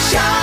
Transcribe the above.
shine.